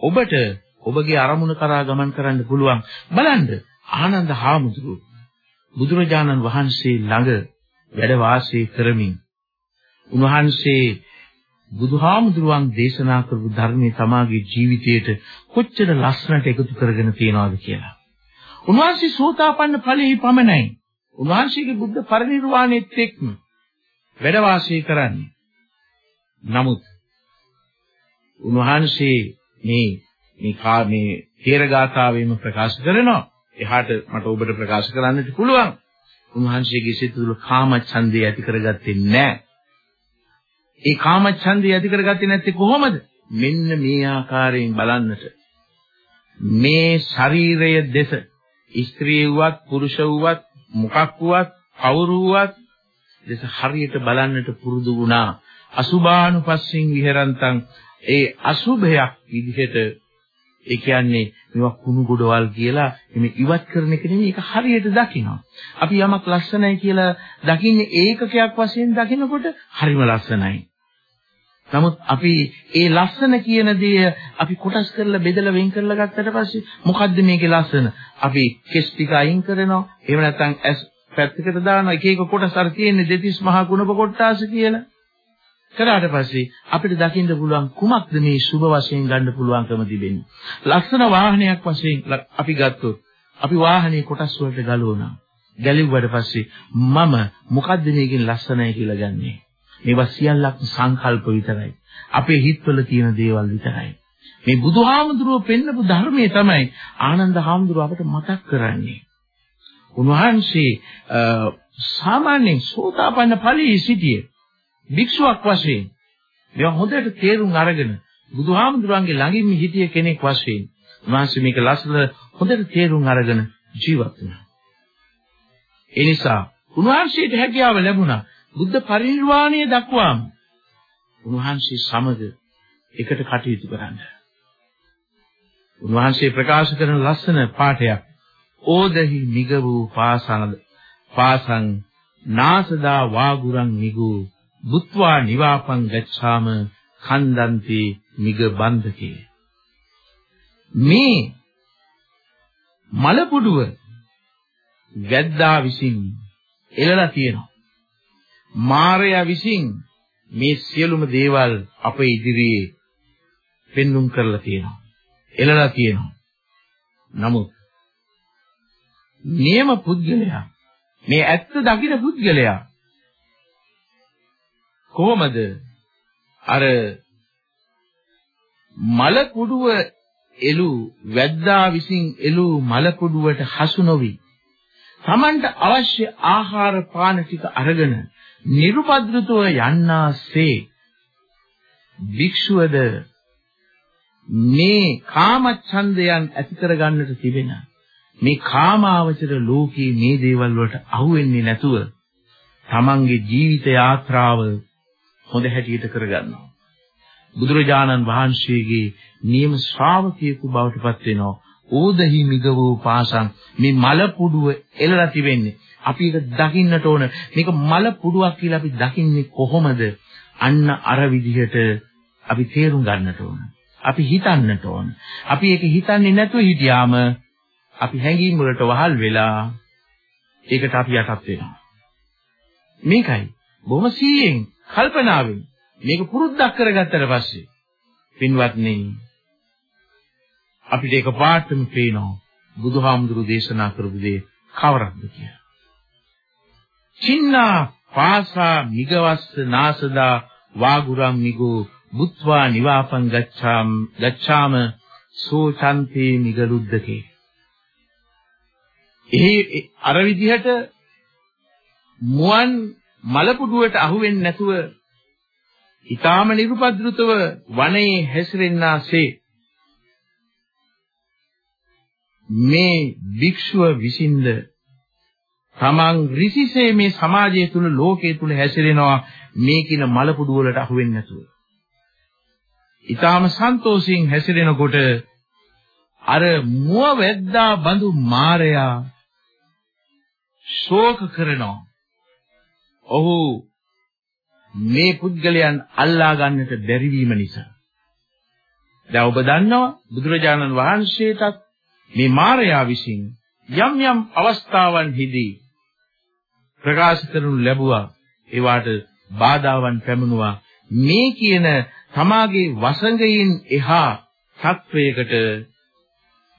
ඔබට ඔබගේ අරමුණ කරා ගමන් කරන්න පුළුවන්. බලන්න ආනන්ද හාමුදුරුවෝ බුදුරජාණන් වහන්සේ ළඟ වැඩ වාසය කරමින් උන්වහන්සේ බුදුහාමුදුරුවන් දේශනා කරපු ධර්මයේ තමාගේ ජීවිතයට කොච්චර ලස්සනට එකතු කරගෙන තියනවද කියලා. උන්වහන්සේ සෝතාපන්න ඵලෙහි පමණයි. උන්වහන්සේගේ බුද්ධ පරිනිර්වාණයත් එක්ම වැඩ වාසය කරන්නේ. නමුත් උන්වහන්සේ මේ මේ කා මේ තේරගාථාවෙම ප්‍රකාශ කරනවා. එහාට මට ඔබට ප්‍රකාශ කරන්නට පුළුවන්. උන්වහන්සේගේ සිත තුළ කාමච්ඡන්දය ඇති කරගත්තේ නැහැ. ඒ කාමච්ඡන්දය ඇති කරගත්තේ නැත්තේ කොහොමද? මෙන්න මේ ආකාරයෙන් බලන්නට. මේ ශරීරය දෙස ස්ත්‍රී වුවත් පුරුෂ වුවත් මොකක් වුවත් කවුරු වුවත් දෙස හරියට බලන්නට පුරුදු වුණා අසුභානුපස්සෙන් විහෙරන්තං ඒ අසුභයක් විදිහට ඒ කියන්නේ මේවා කුණු ගොඩවල් කියලා මේ ඉවත් කරන එක නෙමෙයි ඒක හරියට දකිනවා. අපි යමක් ලස්සනයි කියලා දකින්නේ ඒකකයක් වශයෙන් දකිනකොට හරිම ලස්සනයි. නමුත් අපි ඒ ලස්සන කියන දේ අපි කොටස් කරලා බෙදලා වෙන් කරලා ගත්තට පස්සේ මොකද්ද මේකේ ලස්සන? අපි කෙස් ටික අයින් කරනවා. එහෙම නැත්නම් ඇස් පැත්තකට දානවා. එක එක කොටස් අර තියෙන්නේ දෙතිස් මහා ගුණප කොටාස කියලා. කරාට පස්සේ අපිට දකින්න පුළුවන් කුමක්ද මේ සුබ වශයෙන් ගන්න පුළුවන්කම තිබෙන්නේ. ලස්සන වාහනයක් වශයෙන් අපි ගත්තොත් අපි වාහනේ කොටස් වලට ගලවනවා. ගැලෙව්වට පස්සේ මම මොකද්ද මේකෙන් ලස්සනයි කියලා ගන්නේ? මේවා සියල්ලක් සංකල්ප විතරයි. අපේ හිතවල තියෙන දේවල් විතරයි. මේ බුදුහාමුදුරුව පෙන්නපු ධර්මයේ තමයි ආනන්ද හාමුදුරුව අපට මතක් කරන්නේ. උන්වහන්සේ සාමාන්‍යයෙන් සෝතාපන්න ඵලයේ සිටියේ භික්ෂුවක් වශයෙන් මේවා හොඳට තේරුම් අරගෙන බුදුහාමුදුරන්ගේ ළඟින්ම හිටිය කෙනෙක් වශයෙන් උන්වහන්සේ මේක ලස්සන හොඳට තේරුම් අරගෙන ජීවත් වුණා. ඒ නිසා උන්වහන්සේට හැකියාව ලැබුණා බුද්ධ පරිනිර්වාණය දක්වාම උන්වහන්සේ සමග එකට කටයුතු කරන්න. උන්වහන්සේ ප්‍රකාශ කරන ලස්සන පාඨයක් ඕදහි නිග වූ පාසනද පාසං නාසදා වාගුරං නිගූ බුත්වා නිවාපං ගච්ඡාම කන්දන්ති නිග බන්ධකේ. මේ මලපුඩුව වැද්දා විසින් එළලා තියෙනවා. මාරයා විසින් මේ සියලුම දේවල් අපේ ඉදිරියේ පෙන්눔 කරලා තියෙනවා. එළලා තියෙනවා. නමුත් නියම පුද්ගලයා මේ ඇත්ත දකින පුද්ගලයා කොහොමද? අර මල කුඩුව එළු වැද්දා විසින් එළු මල කුඩුවට හසු නොවි. Tamanට අවශ්‍ය ආහාර පාන ටික අරගෙන නිර්පද්‍රතව යන්නාසේ භික්ෂුවද මේ කාමච්ඡන්දයන් ඇති කරගන්නට තිබෙන මේ කාමාවචර ලෝකයේ මේ දේවල් වලට අහු වෙන්නේ නැතුව තමන්ගේ ජීවිත යාත්‍රාව හොඳ හැටියට කරගන්නවා. බුදුරජාණන් වහන්සේගේ නියම ශ්‍රාවකයෙකු බවට පත් වෙනවා. ඕදහි මිගවෝ පාසං මේ මල පුඩුව එළලා තිබෙන්නේ. අපි ඒක දකින්නට ඕන. මේක මල පුඩුවක් කියලා අපි දකින්නේ කොහොමද? අන්න අර විදිහට අපි තේරුම් ගන්නට ඕන. අපි හිතන්නට ඕන. අපි ඒක හිතන්නේ නැතුව හිටියාම අපි හැඟීම් වලට වහල් වෙලා ඒකට අපි යටත් වෙනවා. මේකයි බොහොම සීයෙන් කල්පනාවෙන් මේක පුරුද්දක් කරගත්තට පස්සේ පින්වත්නි අපිට ඒක පාඩම පේනවා බුදුහාමුදුරු දේශනා කරපු දේ කවරක්ද කියලා. චින්නා පාසා මිගවස්ස නාසදා වාගුරම් මිගෝ බුත්වා නිවාපං ගච්ඡාම් ගච්ඡාම සෝචන්තේ නිගලුද්දකේ. එහි අර විදිහට මුවන් මලපුඩුවට අහු වෙන්නේ නැතුව ඊටාම නිර්පද්‍රුතව වනයේ හැසිරෙන්නාසේ මේ භික්ෂුව විසින්ද තමන් ඍෂිසේ මේ සමාජය තුල ලෝකයේ තුල හැසිරෙනවා මේ කින මලපුඩු වලට අහු වෙන්නේ නැතුව. ඊටාම සන්තෝෂයෙන් හැසිරෙනකොට අර මුව වැද්දා බඳු මාරයා ශෝක කරනවා. ඔහු මේ පුද්ගලයන් අල්ලා ගන්නට බැරි වීම නිසා. දැන් ඔබ දන්නවා බුදුරජාණන් වහන්සේටත් මේ මාරයා විසින් යම් යම් අවස්ථාවන්හිදී ප්‍රකාශ කරනු ලැබුවා. ඒවාට බාධාවන් පැමිණුවා. මේ කියන තමාගේ වසඟයෙන් එහා තත්වයකට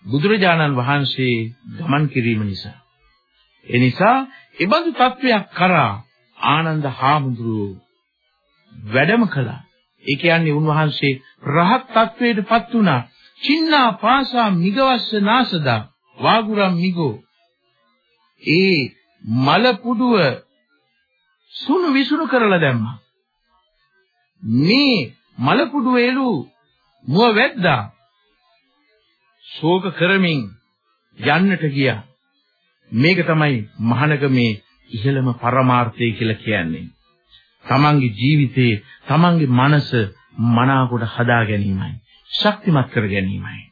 බුදුරජාණන් වහන්සේ ගමන් කිරීම නිසා. ඒ නිසා ඒබඳු තත්වයක් කරා ආනන්ද හාමුදුරුවෝ වැඩම කළා. ඒ කියන්නේ උන්වහන්සේ රහත් තත්වයටපත් වුණා. චින්නා පාසා මිගවස්ස නාසදා වාගුරම් මිගෝ. ඒ මල පුඩුව සුණු විසුණු කරලා දැම්මා. මේ මල පුඩුව එළු මුව වැද්දා ශෝක කරමින් යන්නට ගියා. මේක තමයි මහානගමේ ඉහළම පරමාර්ථය කියලා කියන්නේ. තමන්ගේ ජීවිතේ තමන්ගේ මනස මනාකොට හදා ගැනීමයි. ශක්තිමත් කර ගැනීමයි.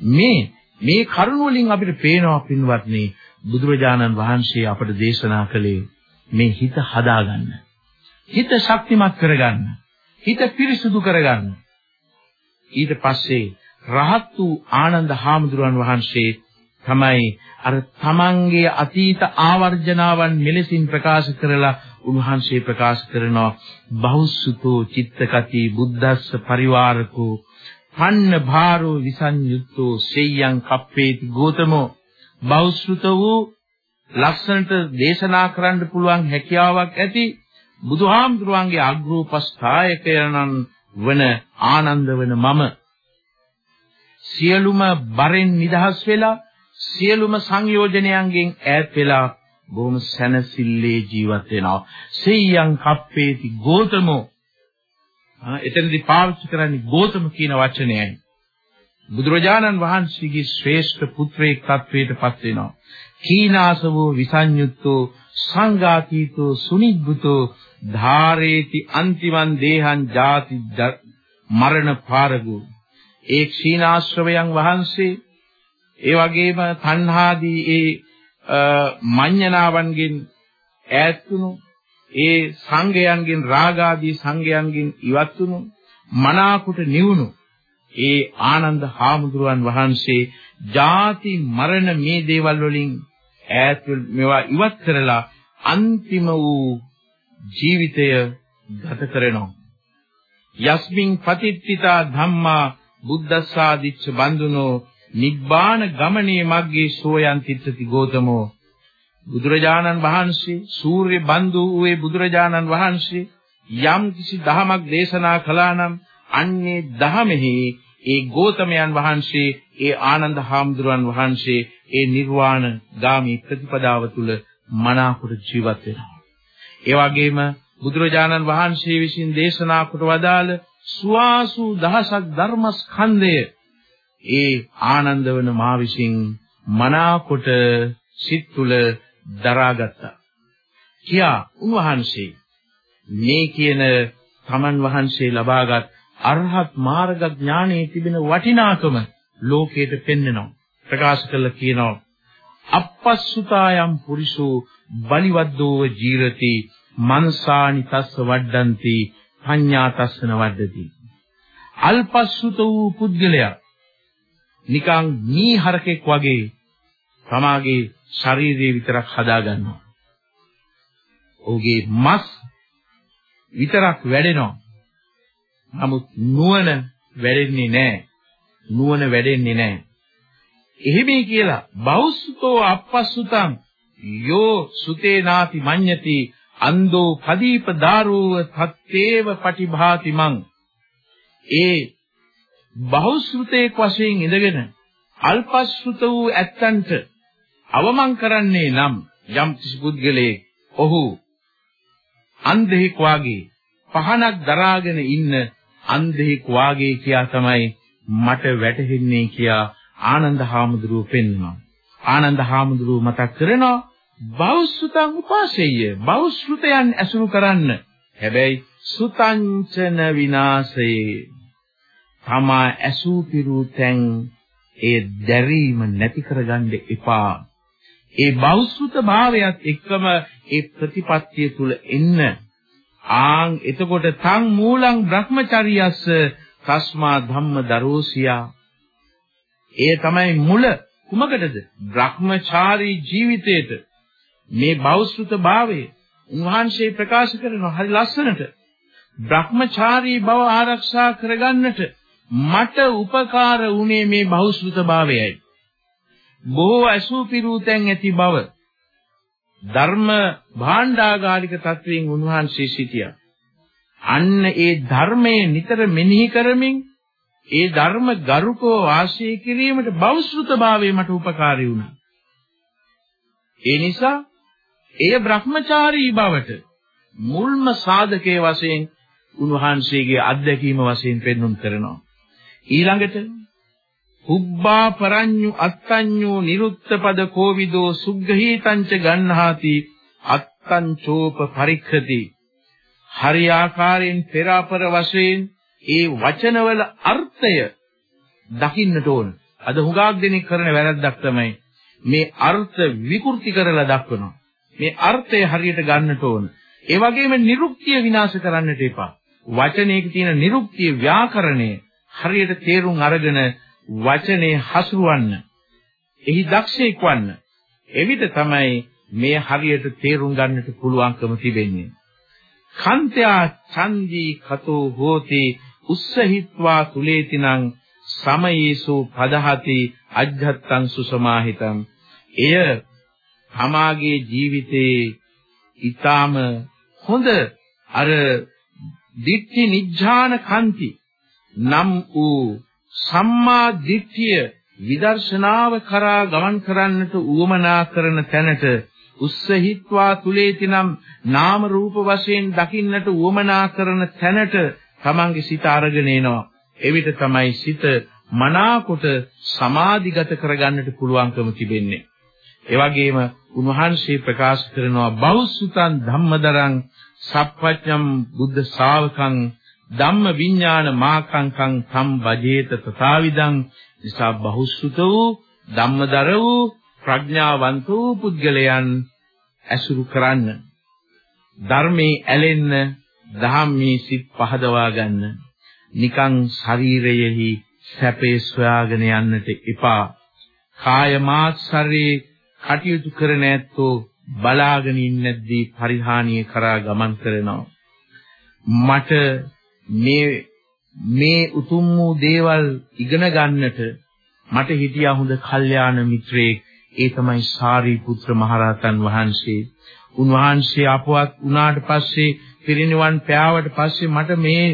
මේ මේ කරුණ වලින් අපිට පේනවා පින්වත්නි බුදුරජාණන් වහන්සේ අපට දේශනා කළේ මේ හිත හදාගන්න. හිත ශක්තිමත් කරගන්න. හිත පිරිසුදු කරගන්න. ඊට පස්සේ රහත් වූ ආනන්ද හාමුදුරන් වහන්සේ තමයි අර තමන්ගේ අතීත ආවර්ජනාවන් මෙලෙසින් ප්‍රකාශ කරලා උන්වහන්සේ ප්‍රකාශ කරනවා. බහුසුතෝ චිත්තකති බුද්දස්ස පරිවාරකෝ පන්න භාරෝ විසංයුත්තෝ සෙය්‍යං කප්පේති ගෝතමෝ. බෞද්ධ වූ ලක්ෂණට දේශනා කරන්න පුළුවන් හැකියාවක් ඇති බුදුහාමුදුරුවන්ගේ අග්‍රෝපස්ථායකයන්න් වන ආනන්ද වන මම. සියලුම බරෙන් නිදහස් වෙලා සියලුම සංයෝජනයන්ගෙන් ඈත් වෙලා බොහොම සැනසille ජීවත් වෙනවා. සෙය්‍යං කප්පේති ගෝතමෝ. ආ එතනදී පාවිච්චි කරන්නේ ගෝතම කියන වචනයයි. බුදුරජාණන් වහන්සේගේ ශ්‍රේෂ්ඨ පුත්‍රයෙක් තත්වයට පත් වෙනවා. කීනාසවෝ විසඤ්ඤුත්තෝ සංඝාතීතෝ සුනිබ්බුතෝ ධාරේති අන්තිමන් දේහං ජාති මරණ පාරගෝ ඒ ක්ෂීනාශ්‍රවයන් වහන්සේ ඒ වගේම තණ්හාදී ඒ මඤ්ඤණාවන්ගෙන් ඈත් වුණු ඒ සංගයන්ගෙන් රාගාදී සංගයන්ගෙන් ඉවත් වුණු මනාකුට නිවුණු ඒ ආනන්ද හාමුදුරුවන් වහන්සේ ජාති මරණ මේ දේවල් වලින් ඈත් මේවා ඉවත් කරලා අන්තිම වූ ජීවිතය ගත කරනවා. යස්මින් පතිත්තිතා ධම්මා බුද්දස්සාදිච්ච බන්දුනෝ නිබ්බාන ගමනේ මග්ගේ සෝයන් තිත්තති ගෝතමෝ බුදුරජාණන් වහන්සේ සූර්ය බන්දු වූ බුදුරජාණන් වහන්සේ යම් කිසි දහමක් දේශනා කළා නම් අන්නේ දහමෙහි ඒ ගෝතමයන් වහන්සේ ඒ ආනන්ද හාමුදුරන් වහන්සේ ඒ නිර්වාණ ගාමී ප්‍රතිපදාව තුල මනාකොට ජීවත් වෙනවා. ඒ වගේම බුදුරජාණන් වහන්සේ විසින් දේශනා කොට වදාළ සුවාසු දහසක් ධර්මස්කන්ධය ඒ ආනන්ද වන මා විසින් මනාකොට සිත් තුළ දරාගත්තා. කියා උන්වහන්සේ මේ කියන තමන් වහන්සේ ලබාගත් අරහත් මාර්ග ඥානයේ තිබෙන වටිනාකම ලෝකයට පෙන්වනවා. ප්‍රකාශ කළ කියනවා අපස්සුතායම් පුරිසෝ බලිවද්දෝව ජීරති මනසානි තස්ස වඩ්ඩಂತಿ පඤ්ඤා තස්සන වඩති. අල්පස්සුත වූ පුද්ගලයා නිකං මී හරකෙක් වගේ තමාගේ ශරීරය විතරක් හදා ගන්නවා. ඔහුගේ මස් විතරක් වැඩෙනවා. නමුත් නුවණ වැඩෙන්නේ නැහැ. නුවණ වැඩෙන්නේ නැහැ. එහෙමයි කියලා බෞසුතෝ අපස්සුතං යෝ සුතේ නාති මඤ්ඤති අන්දෝ පදීප දාරෝව තත්තේව පටිභාති මං ඒ බහුශ්‍රුතේක වශයෙන් ඉඳගෙන අල්පශ්‍රුත වූ ඇත්තන්ට අවමන් කරන්නේ නම් යම් කිසි පුද්ගලයෙක් ඔහු අන්ධෙක් වාගේ පහනක් දරාගෙන ඉන්න අන්ධෙක් වාගේ කියා තමයි මට වැටහෙන්නේ කියා ආනන්ද හාමුදුරුව පෙන්වනවා. ආනන්ද හාමුදුරුව මතක් කරනවා බෞසුතං උපාසෙය්‍ය බෞසෘතයන් ඇසුරු කරන්න. හැබැයි සුතංචන විනාශයේ තමා ඇසූ පිරූ තැන් ඒ දැරීම නැති කරගන්න එපා. ඒ බෞසෘත භාවයත් එක්කම ඒ ප්‍රතිපත්තිය තුල එන්න. ආන් එතකොට තං මූලං බ්‍රහ්මචර්යස්ස තස්මා ධම්ම දරෝසියා. ඒ තමයි මුල කුමකටද? බ්‍රහ්මචාරී ජීවිතේට. මේ බෞද්ධ භාවය උන්වහන්සේ ප්‍රකාශ කරනවා හරි ලස්සනට. Brahmachari බව ආරක්ෂා කරගන්නට මට උපකාර වුණේ මේ බෞද්ධ භාවයයි. බොහෝ අසුපිරුතෙන් ඇති බව ධර්ම භාණ්ඩාගාරික තත්වයෙන් උන්වහන්සේ සිටියා. අන්න ඒ ධර්මයේ නිතර මෙනෙහි කරමින් ඒ ධර්ම ගරුකව වාසය කිරීමට බෞද්ධ භාවය මට උපකාරී වුණා. ඒ නිසා එය Brahmachari බවට මුල්ම සාධකයේ වශයෙන් උන්වහන්සේගේ අත්දැකීම වශයෙන් පෙන්වුම් කරනවා. ඊළඟට උබ්බා පරඤ්ඤු අත්තඤ්ඤු නිරුත්තපද කෝවිදෝ සුග්ගහීතංච ගන්හාති අත්තංචෝප පරික්ඛති හරියාකාරයෙන් පෙර අපර වශයෙන් ඒ වචනවල අර්ථය දකින්නට ඕන. අද හුඟක් දෙනෙක් කරන වැරද්දක් තමයි මේ අර්ථ විකෘති කරලා දක්වනවා. මේ අර්ථය හරියට ගන්නට ඕන. ඒ වගේම නිරුක්තිය විනාශ කරන්නට එපා. වචනයක තියෙන නිරුක්තිය ව්‍යාකරණය හරියට තේරුම් අරගෙන වචනේ හසුරවන්න. එහි දක්ෂයෙක් වන්න. එවිට තමයි මේ හරියට තේරුම් ගන්නට පුළුවන්කම තිබෙන්නේ. කන්ත්‍යා චන්දී කතෝ හෝති උස්සහිත්වා තුලේතිනං සමයේසු පදහති අජ්ජත්තං සුසමාහිතං එය තමාගේ ජීවිතේ ඊටාම හොඳ අර දිට්ඨි නිජ්ජාන කන්ති නම් වූ සම්මා දිට්ඨිය විදර්ශනාව කරා ගමන් කරන්නට උවමනා කරන තැනට උස්සහිත්වා තුලේතිනම් නාම රූප වශයෙන් දකින්නට උවමනා කරන තැනට තමන්ගේ සිත අරගෙන එනවා. එවිට තමයි සිත මනාකොට සමාධිගත කරගන්නට පුළුවන්කම තිබෙන්නේ. ඒ වගේම උන්වහන්සේ ප්‍රකාශ කරනවා බෞසුතං ධම්මදරං සප්පච්චම් බුද්ධ ශාවකං ධම්ම විඥාන මාකංකං සම් වජේත තථාවිදං නිසා බහුසුත වූ ධම්මදර වූ ප්‍රඥාවන්ත වූ පුද්ගලයන් ඇසුරු කරන්න. ධර්මයේ ඇලෙන්න ධම්මී සිත් පහදවා ගන්න. නිකං ශරීරයෙහි සැපේ සොයාගෙන යන්නට එපා. කාය මාත්සරේ කටයුතු කරන ඇත්තෝ බලාගෙන ඉන්නේද්දී පරිහානිය කරා ගමන් කරනවා. මට මේ මේ උතුම් වූ දේවල් ඉගෙන ගන්නට මට හිටියා හොඳ කල්යාණ මිත්‍රයෙක් ඒ තමයි සාරිපුත්‍ර මහරහතන් වහන්සේ. උන්වහන්සේ අපවත් වුණාට පස්සේ පිරිනිවන් පෑවට පස්සේ මට මේ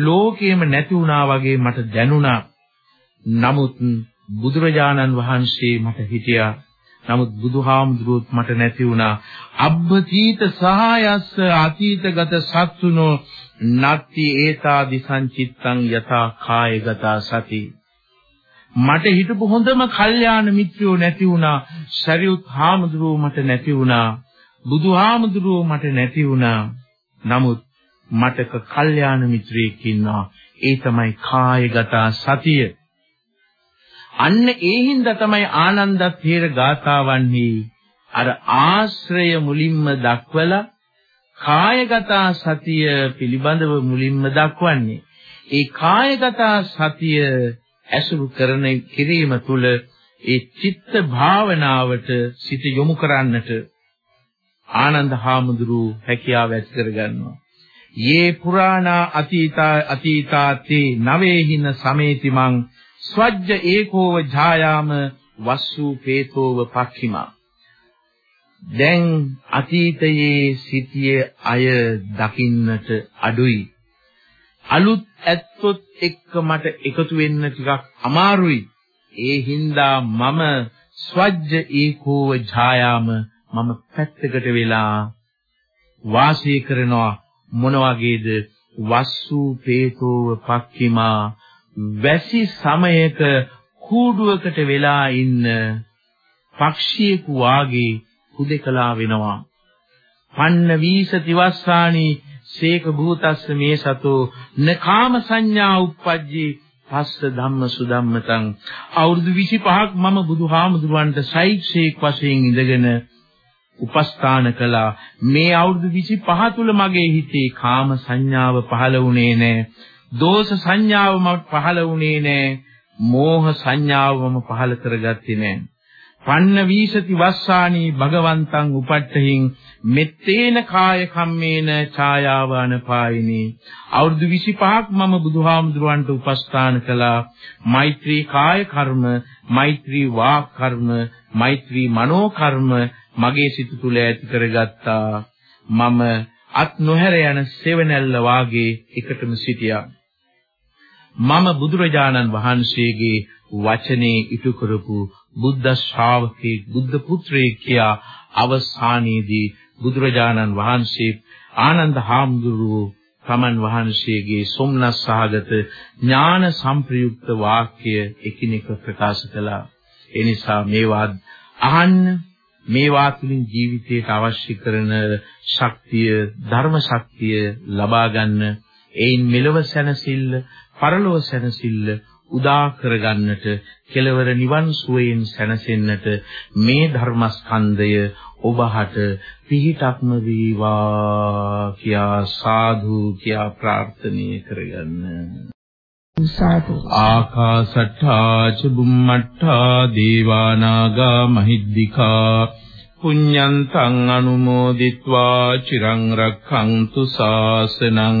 ලෝකෙම නැති වුණා වගේ මට දැනුණා. නමුත් බුදුරජාණන් වහන්සේ මට හිටියා. නමුත් බුදුහාමුදුරුවොත් මට නැති වුණා. අබ්බතීත සහායස්ස අතීතගත සත්තුනෝ නත්ති ඒතාදි සංචිත්තං යථා කායගත සති. මට හිටපු හොඳම කල්යාණ මිත්‍රයෝ නැති වුණා. ශරියුත් හාමුදුරුවෝ මට නැති වුණා. බුදුහාමුදුරුවෝ මට නැති වුණා. නමුත් මටක කල්යාණ මිත්‍රයෙක් ඉන්නවා. ඒ තමයි කායගත සතිය. අන්න ඒ හින්දා තමයි ආනන්ද තේර ගාථාවන්හි අර ආශ්‍රය මුලින්ම දක්වලා කායගත සතිය පිළිබඳව මුලින්ම දක්වන්නේ. ඒ කායගත සතිය ඇසුරු කරන කිරීම තුළ ඒ චිත්ත භාවනාවට සිත යොමු කරන්නට ආනන්ද හාමුදුරුව හැකියාව ඇති කරගන්නවා. යේ පුරාණා අතීතා අතීතාතේ නවේහින සමේතිමං ස්වජ්ජ ඒකෝව ඡායාම වස්සු පේතෝව පක්ඛිමා දැන් අතීතයේ සිටියේ අය දකින්නට අඩුයි. අලුත් ඇත්තොත් එක්ක මට එකතු වෙන්න ටිකක් අමාරුයි. ඒ හින්දා මම ස්වජ්ජ ඒකෝව ඡායාම මම පැත්තකට වෙලා වාසය කරනවා මොන වගේද වස්සු පේතෝව පක්ඛිමා වැසි සමයක කූඩුවකට වෙලා ඉන්න පක්ෂියෙකු වාගේ හුදෙකලා වෙනවා. පන්න වීසති වස්සානි සේක භූතස්ස මේ සතෝ නකාම සංඥා උප්පජ්ජේ පස්ස ධම්ම සුදම්මතං අවුරුදු 25ක් මම බුදුහාමුදුරන්ට සෛක්ෂේක් වශයෙන් ඉඳගෙන උපස්ථාන කළා. මේ අවුරුදු 25 තුල මගේ හිතේ කාම සංඥාව පහළ වුණේ නැහැ දෝෂ සංඥාව මට පහළ වුණේ නැහැ මෝහ සංඥාව මම පහළ කරගත්තේ නැහැ පන්න වීසති වස්සානි භගවන්තං උපට්ඨහින් මෙත්තේන කාය කම්මේන ඡායාවාන පායිනි. අවුරුදු 25ක් මම බුදුහාමුදුරන්ට උපස්ථාන කළා. මෛත්‍රී කාය කර්ම මෛත්‍රී වාක් කර්ම මෛත්‍රී මනෝ කර්ම මගේ සිත තුළ ඇති කරගත්තා. මම අත් නොහැර යන සෙවණැල්ල වාගේ එකටම සිටියා. මම බුදුරජාණන් වහන්සේගේ වචනේ ඉටු කරපු බුද්ධ ශ්‍රාවකේ බුද්ධ පුත්‍රයෙක් කියා අවසානයේදී බුදුරජාණන් වහන්සේ ආනන්ද හාමුදුරුවෝ තමන් වහන්සේගේ සොම්නස් සහගත ඥාන සංප්‍රයුක්ත වාක්‍ය එකිනෙක ප්‍රකාශ කළා. ඒ නිසා මේවා අහන්න මේවා තුළින් ජීවිතයට අවශ්‍ය කරන ශක්තිය ධර්ම ශක්තිය ලබා ගන්න ඒයින් මෙලව සැනසෙල්ල පරලොව සැනසෙල්ල උදා කරගන්නට කෙලවර නිවන් සුවයෙන් සැනසෙන්නට මේ ධර්මස්කන්ධය ඔබහට පිහිටක්ම වේවා කියා සාදු කියා ප්‍රාර්ථනා කරගන්න. සාදු ආකාසට්ඨා ච බුම්මට්ඨා දේවානාගා මහිද්దికා පුඤ්ඤන්තං අනුමෝදිත්වා චිරං රක්ඛන්තු ශාසනං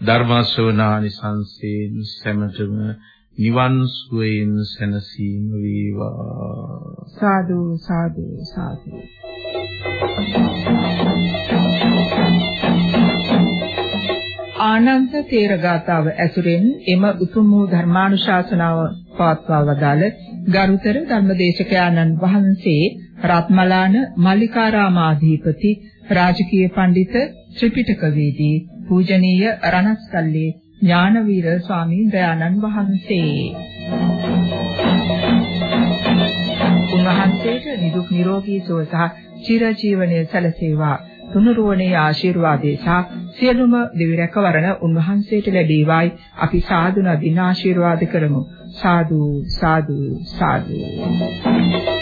ධර්ම ශ්‍රවණානි සංසේන සැමතම නිවන් සුවයෙන් සැනසීම වේවා. සාදු සාදු සාදු. ආනන්ද තේරගතාව ඇසුරෙන් එම උතුම් වූ ධර්මානුශාසනාව පවත්වා වදාළ ගරුතර ධර්මදේශක ආනන්ද වහන්සේ රත්මලාන මල්ලිකාරාමාධිපති රාජකීය පඬිත ත්‍රිපිටකවේදී පූජනීය රණස්කල්ලේ ඥානවීර ස්වාමීන් වහන්සේ. උන්වහන්සේට නිදුක් නිරෝගී සුව සහ චිරජීවනයේ සැලසේවා. තුනුරුවනේ ආශිර්වාදේ සහ සියලුම දෙවි රැකවරණ උන්වහන්සේට ලැබේවායි අපි සාදු නදින ආශිර්වාද කරමු. සාදු සාදු සාදු